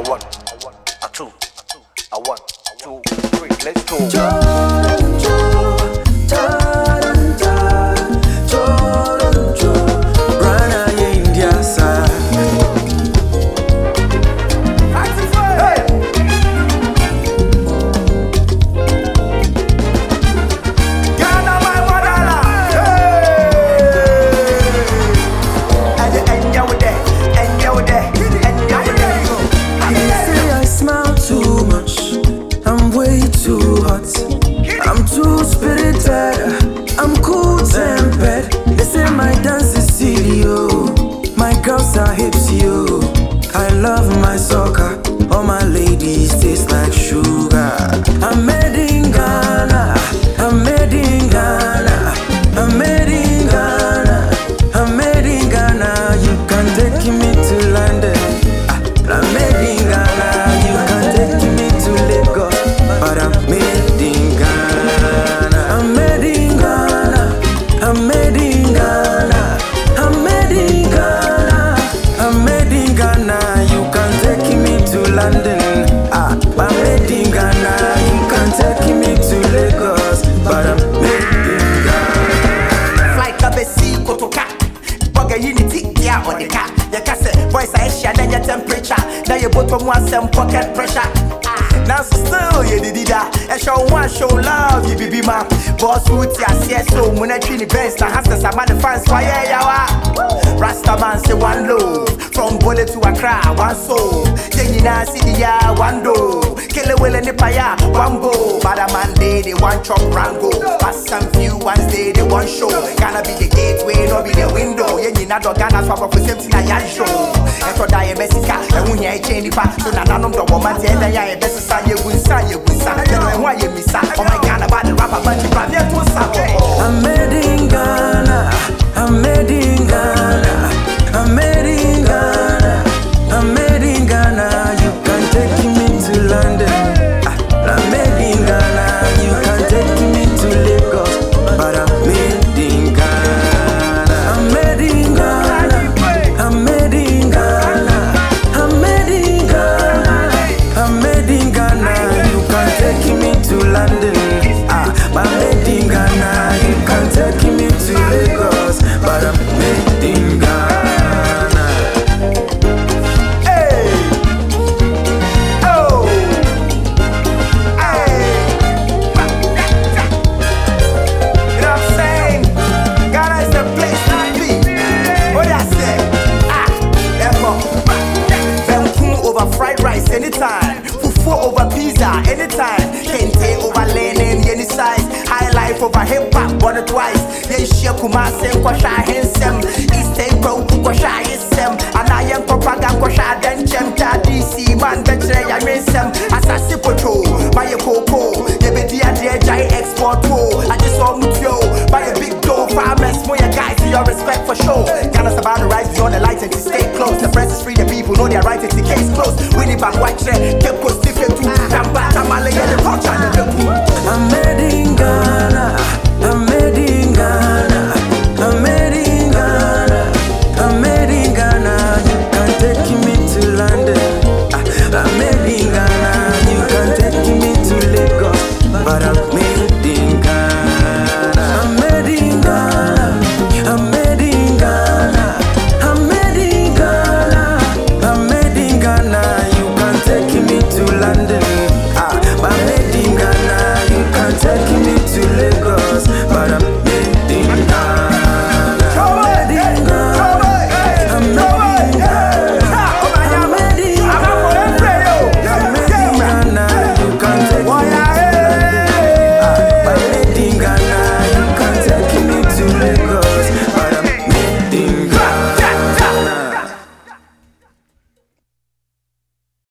I one, a two, a one, two, three. Let's go. Ghana, Now your bottom one some pocket pressure. Ah. Now so still you did that. I show one show love you be man. Boss would ya see so when I the best. Now has to some the fans why yeah yeah. Rasta man say one low. From Bole to Accra, one soul. Then you now see the yeah one do. Kill a will in the paya, one go. But a man day they one chop rango. But some few ones day they one show. Gonna be the gateway, no be the window. Yeah, you not Ghana swap up for safety na yan show. Eto da ye mesika, e wunya e chain nipa. So na nanom do woman te na ya e best sa ye gunsa ye gunsa. Then when why ye misa? Oh Ghana bad the rapper but life over hip hop, but twice. Yeah, share Kumasi, Kwasha Hensem. East End Pro, Kwasha I am Kopaga, Kwasha Denchem. DC, man, buy a cocoa. You be the idea, Jai export. wo. I just saw Mutio, buy a big dough. Farmers, more guys, your respect for sure. Ghana's about to rise beyond the lights and to stay close. The press is free, the people know their right, it's the case closed. Winnie Bank White Chair,